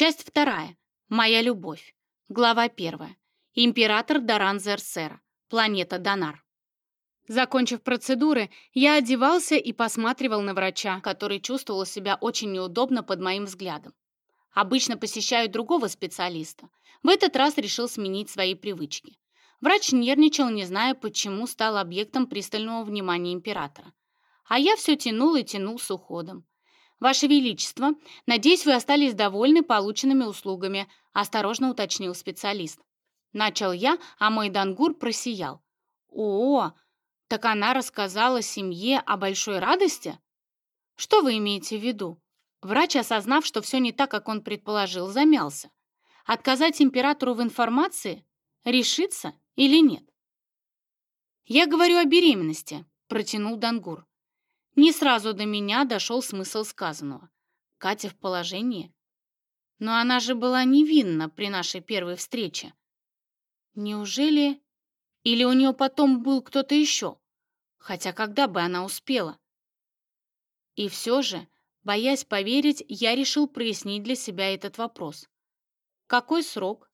Часть вторая. Моя любовь. Глава первая. Император Даран Зерсера. Планета Донар. Закончив процедуры, я одевался и посматривал на врача, который чувствовал себя очень неудобно под моим взглядом. Обычно посещаю другого специалиста. В этот раз решил сменить свои привычки. Врач нервничал, не зная, почему стал объектом пристального внимания императора. А я все тянул и тянул с уходом. «Ваше Величество, надеюсь, вы остались довольны полученными услугами», осторожно уточнил специалист. Начал я, а мой дангур просиял. «О, так она рассказала семье о большой радости?» «Что вы имеете в виду?» Врач, осознав, что все не так, как он предположил, замялся. Отказать императору в информации? Решиться или нет? «Я говорю о беременности», — протянул Дангур. Не сразу до меня дошел смысл сказанного. Катя в положении? Но она же была невинна при нашей первой встрече. Неужели... Или у нее потом был кто-то еще? Хотя когда бы она успела? И все же, боясь поверить, я решил прояснить для себя этот вопрос. Какой срок?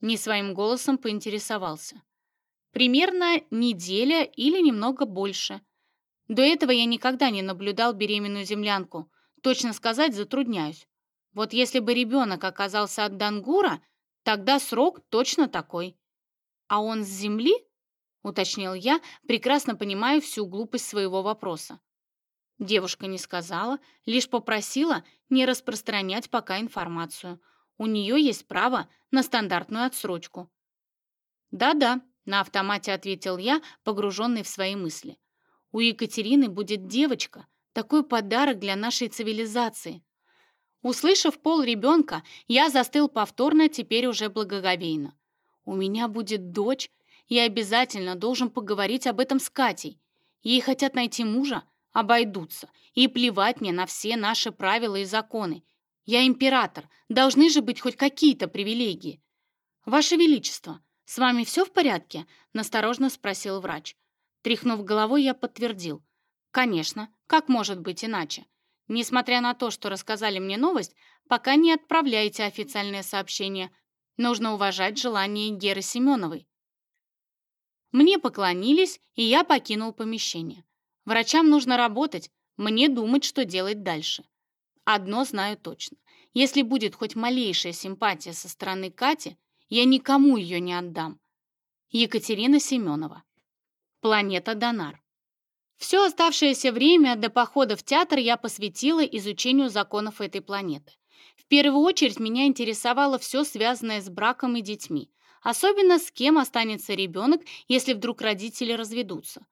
Не своим голосом поинтересовался. Примерно неделя или немного больше — до этого я никогда не наблюдал беременную землянку. Точно сказать затрудняюсь. Вот если бы ребенок оказался от Дангура, тогда срок точно такой. А он с земли? Уточнил я, прекрасно понимая всю глупость своего вопроса. Девушка не сказала, лишь попросила не распространять пока информацию. У нее есть право на стандартную отсрочку. «Да-да», — на автомате ответил я, погруженный в свои мысли. У Екатерины будет девочка, такой подарок для нашей цивилизации. Услышав пол ребенка, я застыл повторно, теперь уже благоговейно. У меня будет дочь, я обязательно должен поговорить об этом с Катей. Ей хотят найти мужа, обойдутся, и плевать мне на все наши правила и законы. Я император, должны же быть хоть какие-то привилегии. «Ваше Величество, с вами все в порядке?» — насторожно спросил врач. Тряхнув головой, я подтвердил. «Конечно, как может быть иначе? Несмотря на то, что рассказали мне новость, пока не отправляйте официальное сообщение. Нужно уважать желание Геры Семеновой». Мне поклонились, и я покинул помещение. Врачам нужно работать, мне думать, что делать дальше. Одно знаю точно. Если будет хоть малейшая симпатия со стороны Кати, я никому ее не отдам. Екатерина Семенова Планета Донар. Все оставшееся время до похода в театр я посвятила изучению законов этой планеты. В первую очередь меня интересовало все связанное с браком и детьми, особенно с кем останется ребенок, если вдруг родители разведутся.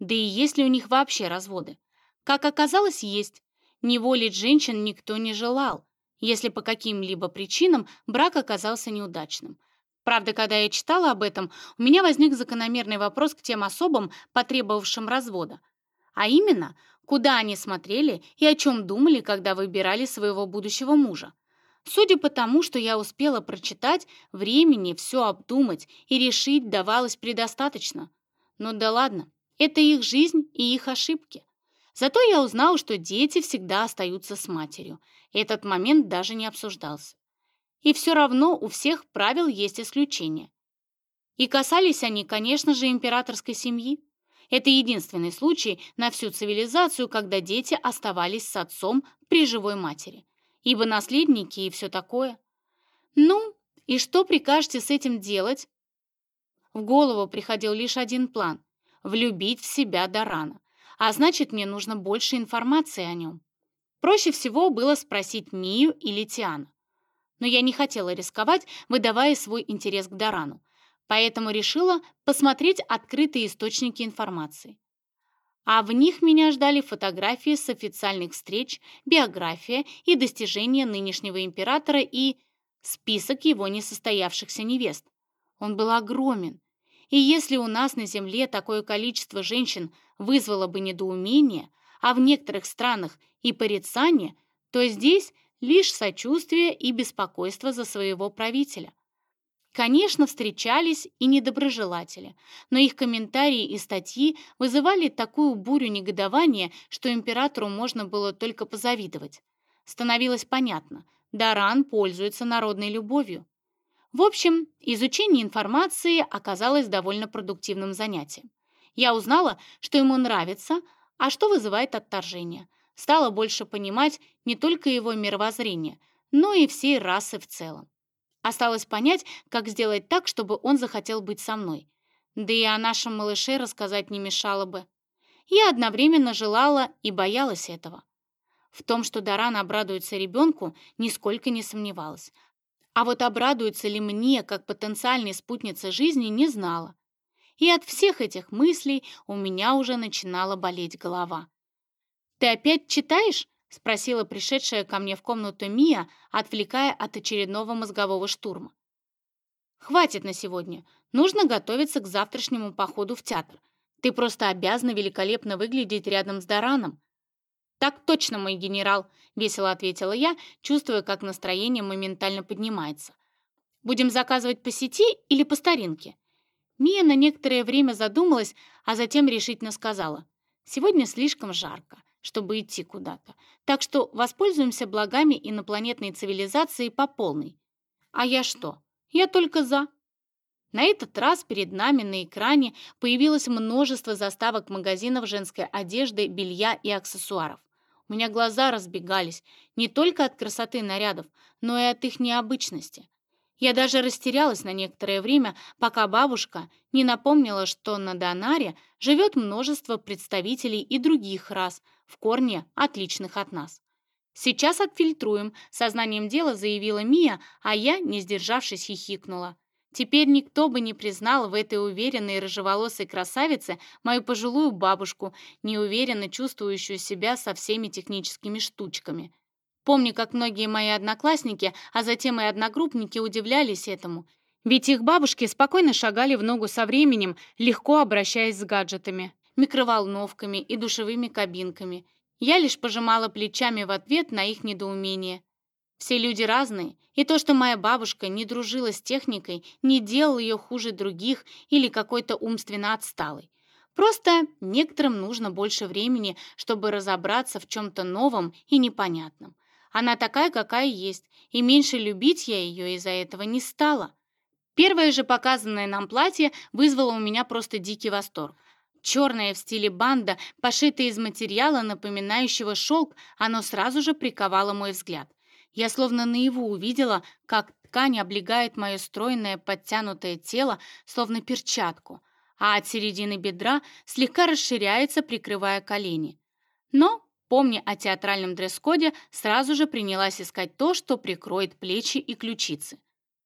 Да и есть ли у них вообще разводы? Как оказалось, есть. Неволить женщин никто не желал, если по каким-либо причинам брак оказался неудачным – Правда, когда я читала об этом, у меня возник закономерный вопрос к тем особам, потребовавшим развода. А именно, куда они смотрели и о чем думали, когда выбирали своего будущего мужа. Судя по тому, что я успела прочитать, времени все обдумать и решить давалось предостаточно. Ну да ладно, это их жизнь и их ошибки. Зато я узнала, что дети всегда остаются с матерью. Этот момент даже не обсуждался. И все равно у всех правил есть исключения. И касались они, конечно же, императорской семьи. Это единственный случай на всю цивилизацию, когда дети оставались с отцом при живой матери. Ибо наследники и все такое. Ну, и что прикажете с этим делать? В голову приходил лишь один план — влюбить в себя Дарана. А значит, мне нужно больше информации о нем. Проще всего было спросить Мию или Тиана но я не хотела рисковать, выдавая свой интерес к Дарану, поэтому решила посмотреть открытые источники информации. А в них меня ждали фотографии с официальных встреч, биография и достижения нынешнего императора и список его несостоявшихся невест. Он был огромен. И если у нас на Земле такое количество женщин вызвало бы недоумение, а в некоторых странах и порицание, то здесь лишь сочувствие и беспокойство за своего правителя. Конечно, встречались и недоброжелатели, но их комментарии и статьи вызывали такую бурю негодования, что императору можно было только позавидовать. Становилось понятно, Даран пользуется народной любовью. В общем, изучение информации оказалось довольно продуктивным занятием. Я узнала, что ему нравится, а что вызывает отторжение. Стала больше понимать не только его мировоззрение, но и всей расы в целом. Осталось понять, как сделать так, чтобы он захотел быть со мной. Да и о нашем малыше рассказать не мешало бы. Я одновременно желала и боялась этого. В том, что Даран обрадуется ребенку, нисколько не сомневалась. А вот обрадуется ли мне, как потенциальной спутнице жизни, не знала. И от всех этих мыслей у меня уже начинала болеть голова. «Ты опять читаешь?» — спросила пришедшая ко мне в комнату Мия, отвлекая от очередного мозгового штурма. «Хватит на сегодня. Нужно готовиться к завтрашнему походу в театр. Ты просто обязана великолепно выглядеть рядом с Дараном». «Так точно, мой генерал», — весело ответила я, чувствуя, как настроение моментально поднимается. «Будем заказывать по сети или по старинке?» Мия на некоторое время задумалась, а затем решительно сказала, «Сегодня слишком жарко, чтобы идти куда-то, так что воспользуемся благами инопланетной цивилизации по полной». «А я что? Я только за». На этот раз перед нами на экране появилось множество заставок магазинов женской одежды, белья и аксессуаров. У меня глаза разбегались не только от красоты нарядов, но и от их необычности. Я даже растерялась на некоторое время, пока бабушка не напомнила, что на Донаре живет множество представителей и других рас, в корне отличных от нас. «Сейчас отфильтруем», — сознанием дела заявила Мия, а я, не сдержавшись, хихикнула. Теперь никто бы не признал в этой уверенной рыжеволосой красавице мою пожилую бабушку, неуверенно чувствующую себя со всеми техническими штучками. Помню, как многие мои одноклассники, а затем и одногруппники удивлялись этому. Ведь их бабушки спокойно шагали в ногу со временем, легко обращаясь с гаджетами, микроволновками и душевыми кабинками. Я лишь пожимала плечами в ответ на их недоумение. Все люди разные, и то, что моя бабушка не дружила с техникой, не делал ее хуже других или какой-то умственно отсталой. Просто некоторым нужно больше времени, чтобы разобраться в чем-то новом и непонятном. Она такая, какая есть, и меньше любить я ее из-за этого не стала. Первое же показанное нам платье вызвало у меня просто дикий восторг. Черное в стиле банда, пошитое из материала, напоминающего шелк, оно сразу же приковало мой взгляд. Я словно наяву увидела, как ткань облегает мое стройное подтянутое тело, словно перчатку, а от середины бедра слегка расширяется, прикрывая колени. Но помня о театральном дресс-коде, сразу же принялась искать то, что прикроет плечи и ключицы.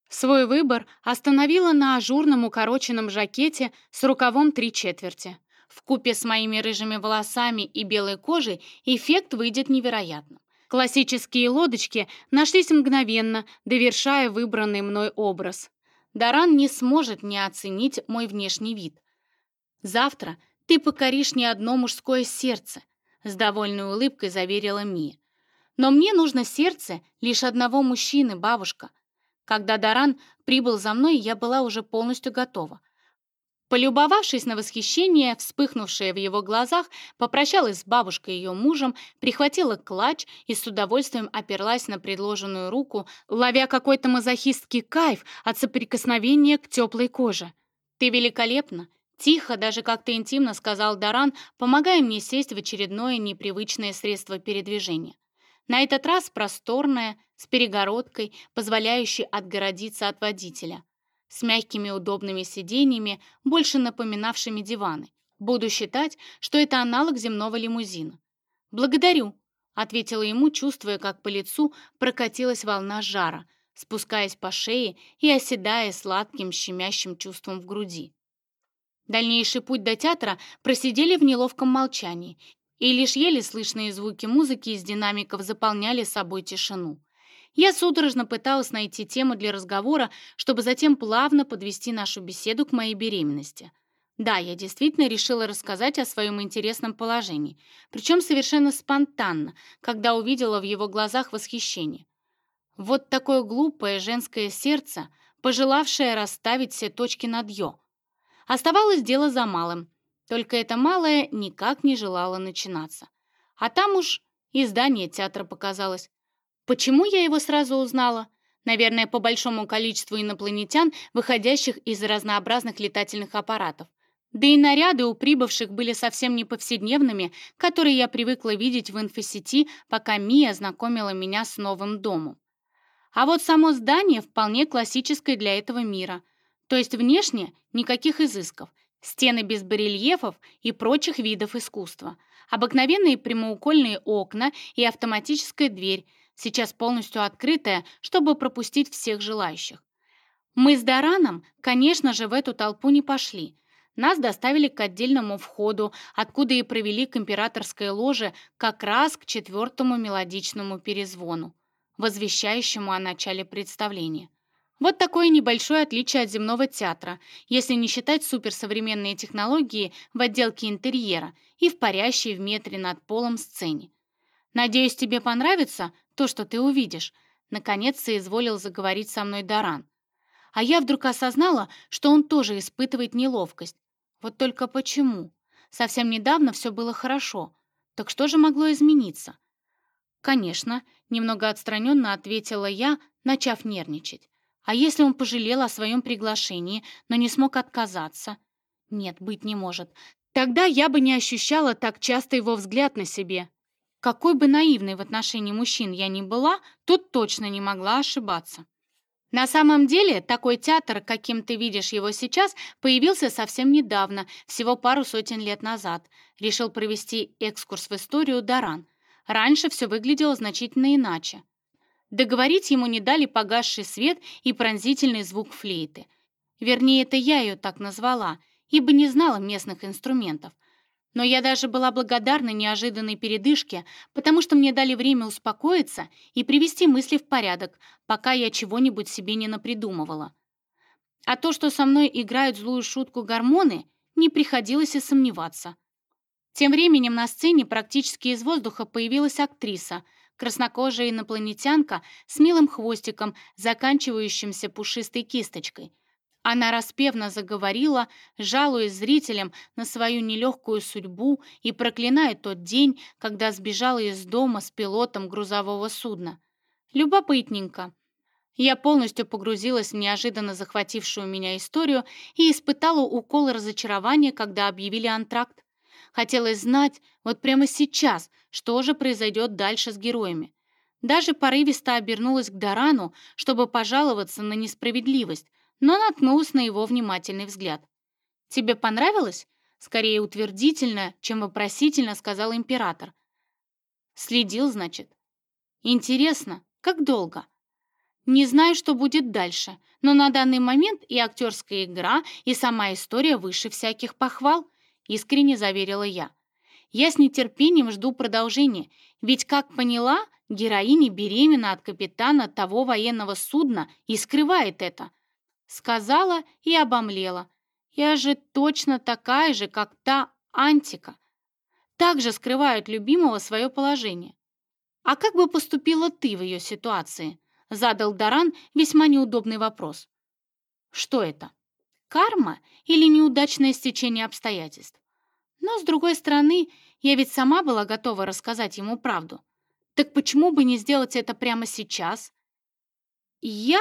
Свой выбор остановила на ажурном укороченном жакете с рукавом три четверти. В купе с моими рыжими волосами и белой кожей эффект выйдет невероятным. Классические лодочки нашлись мгновенно, довершая выбранный мной образ. Даран не сможет не оценить мой внешний вид. Завтра ты покоришь не одно мужское сердце, с довольной улыбкой заверила Мия. «Но мне нужно сердце лишь одного мужчины, бабушка. Когда Даран прибыл за мной, я была уже полностью готова. Полюбовавшись на восхищение, вспыхнувшее в его глазах, попрощалась с бабушкой и ее мужем, прихватила клатч и с удовольствием оперлась на предложенную руку, ловя какой-то мазохистский кайф от соприкосновения к теплой коже. «Ты великолепна!» Тихо, даже как-то интимно сказал Даран, помогая мне сесть в очередное непривычное средство передвижения. На этот раз просторное, с перегородкой, позволяющей отгородиться от водителя, с мягкими удобными сиденьями, больше напоминавшими диваны. Буду считать, что это аналог земного лимузина. «Благодарю», — ответила ему, чувствуя, как по лицу прокатилась волна жара, спускаясь по шее и оседая сладким щемящим чувством в груди. Дальнейший путь до театра просидели в неловком молчании, и лишь еле слышные звуки музыки из динамиков заполняли собой тишину. Я судорожно пыталась найти тему для разговора, чтобы затем плавно подвести нашу беседу к моей беременности. Да, я действительно решила рассказать о своем интересном положении, причем совершенно спонтанно, когда увидела в его глазах восхищение. Вот такое глупое женское сердце, пожелавшее расставить все точки над «ё», Оставалось дело за малым. Только это малое никак не желало начинаться. А там уж и здание театра показалось. Почему я его сразу узнала? Наверное, по большому количеству инопланетян, выходящих из разнообразных летательных аппаратов. Да и наряды у прибывших были совсем не повседневными, которые я привыкла видеть в инфосети, пока Мия знакомила меня с новым домом. А вот само здание вполне классическое для этого мира. То есть внешне никаких изысков, стены без барельефов и прочих видов искусства, обыкновенные прямоугольные окна и автоматическая дверь, сейчас полностью открытая, чтобы пропустить всех желающих. Мы с Дараном, конечно же, в эту толпу не пошли. Нас доставили к отдельному входу, откуда и провели к императорской ложе как раз к четвертому мелодичному перезвону, возвещающему о начале представления. Вот такое небольшое отличие от земного театра, если не считать суперсовременные технологии в отделке интерьера и в парящей в метре над полом сцене. Надеюсь, тебе понравится то, что ты увидишь. Наконец соизволил заговорить со мной Даран. А я вдруг осознала, что он тоже испытывает неловкость. Вот только почему? Совсем недавно все было хорошо. Так что же могло измениться? Конечно, немного отстраненно ответила я, начав нервничать. А если он пожалел о своем приглашении, но не смог отказаться? Нет, быть не может. Тогда я бы не ощущала так часто его взгляд на себе. Какой бы наивной в отношении мужчин я ни была, тут точно не могла ошибаться. На самом деле, такой театр, каким ты видишь его сейчас, появился совсем недавно, всего пару сотен лет назад. Решил провести экскурс в историю Даран. Раньше все выглядело значительно иначе. Договорить ему не дали погасший свет и пронзительный звук флейты. Вернее, это я ее так назвала, ибо не знала местных инструментов. Но я даже была благодарна неожиданной передышке, потому что мне дали время успокоиться и привести мысли в порядок, пока я чего-нибудь себе не напридумывала. А то, что со мной играют злую шутку гормоны, не приходилось и сомневаться. Тем временем на сцене практически из воздуха появилась актриса — краснокожая инопланетянка с милым хвостиком, заканчивающимся пушистой кисточкой. Она распевно заговорила, жалуясь зрителям на свою нелегкую судьбу и проклиная тот день, когда сбежала из дома с пилотом грузового судна. Любопытненько. Я полностью погрузилась в неожиданно захватившую меня историю и испытала укол разочарования, когда объявили антракт. Хотелось знать вот прямо сейчас, что же произойдет дальше с героями. Даже порывисто обернулась к Дарану, чтобы пожаловаться на несправедливость, но наткнулась на его внимательный взгляд. «Тебе понравилось?» Скорее утвердительно, чем вопросительно сказал император. Следил, значит. Интересно, как долго? Не знаю, что будет дальше, но на данный момент и актерская игра, и сама история выше всяких похвал искренне заверила я. Я с нетерпением жду продолжения, ведь, как поняла, героиня беременна от капитана того военного судна и скрывает это. Сказала и обомлела. Я же точно такая же, как та Антика. Также скрывает любимого свое положение. А как бы поступила ты в ее ситуации? Задал Даран весьма неудобный вопрос. Что это? Карма или неудачное стечение обстоятельств? Но, с другой стороны, я ведь сама была готова рассказать ему правду. Так почему бы не сделать это прямо сейчас? Я...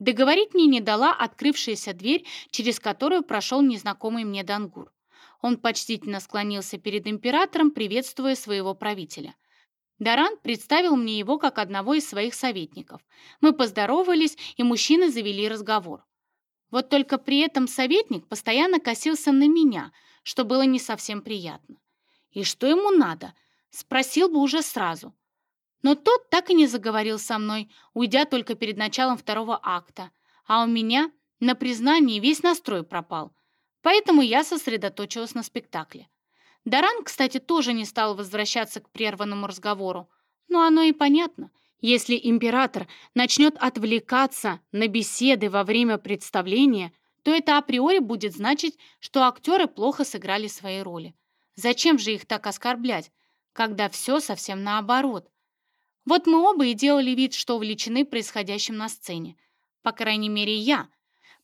Договорить мне не дала открывшаяся дверь, через которую прошел незнакомый мне Дангур. Он почтительно склонился перед императором, приветствуя своего правителя. Даран представил мне его как одного из своих советников. Мы поздоровались, и мужчины завели разговор. Вот только при этом советник постоянно косился на меня, что было не совсем приятно. И что ему надо? Спросил бы уже сразу. Но тот так и не заговорил со мной, уйдя только перед началом второго акта. А у меня на признании весь настрой пропал. Поэтому я сосредоточилась на спектакле. Даран, кстати, тоже не стал возвращаться к прерванному разговору. Но оно и понятно. Если император начнет отвлекаться на беседы во время представления, то это априори будет значить, что актеры плохо сыграли свои роли. Зачем же их так оскорблять, когда все совсем наоборот? Вот мы оба и делали вид, что увлечены происходящим на сцене. По крайней мере, я.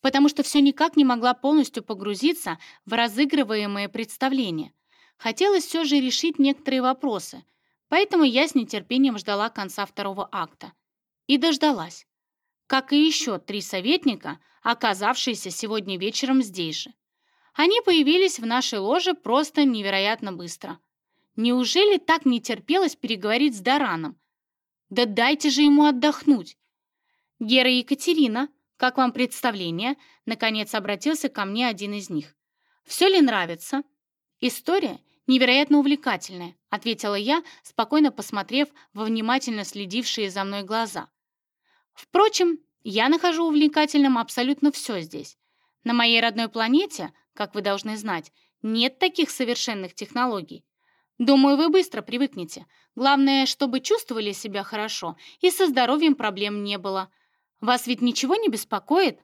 Потому что все никак не могла полностью погрузиться в разыгрываемое представление. Хотелось все же решить некоторые вопросы. Поэтому я с нетерпением ждала конца второго акта. И дождалась. Как и еще три советника, оказавшиеся сегодня вечером здесь же. Они появились в нашей ложе просто невероятно быстро. Неужели так не терпелось переговорить с Дараном? Да дайте же ему отдохнуть. Гера и Екатерина, как вам представление? Наконец обратился ко мне один из них. Все ли нравится? История невероятно увлекательная, ответила я, спокойно посмотрев во внимательно следившие за мной глаза. Впрочем, я нахожу увлекательным абсолютно все здесь. На моей родной планете, как вы должны знать, нет таких совершенных технологий. Думаю, вы быстро привыкнете. Главное, чтобы чувствовали себя хорошо и со здоровьем проблем не было. Вас ведь ничего не беспокоит?»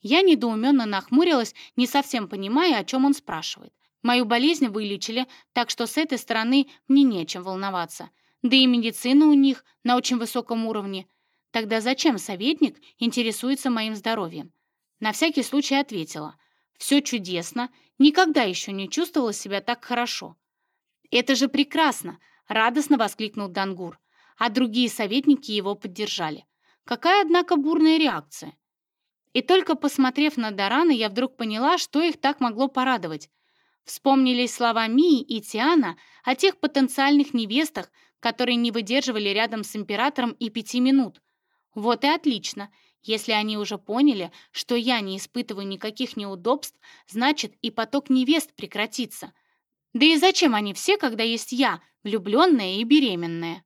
Я недоуменно нахмурилась, не совсем понимая, о чем он спрашивает. Мою болезнь вылечили, так что с этой стороны мне нечем волноваться. Да и медицина у них на очень высоком уровне. Тогда зачем советник интересуется моим здоровьем? На всякий случай ответила. Все чудесно, никогда еще не чувствовала себя так хорошо. «Это же прекрасно!» — радостно воскликнул Дангур, а другие советники его поддержали. Какая, однако, бурная реакция. И только посмотрев на Дарана, я вдруг поняла, что их так могло порадовать. Вспомнились слова Мии и Тиана о тех потенциальных невестах, которые не выдерживали рядом с императором и пяти минут. Вот и отлично. Если они уже поняли, что я не испытываю никаких неудобств, значит и поток невест прекратится. Да и зачем они все, когда есть я, влюбленная и беременная?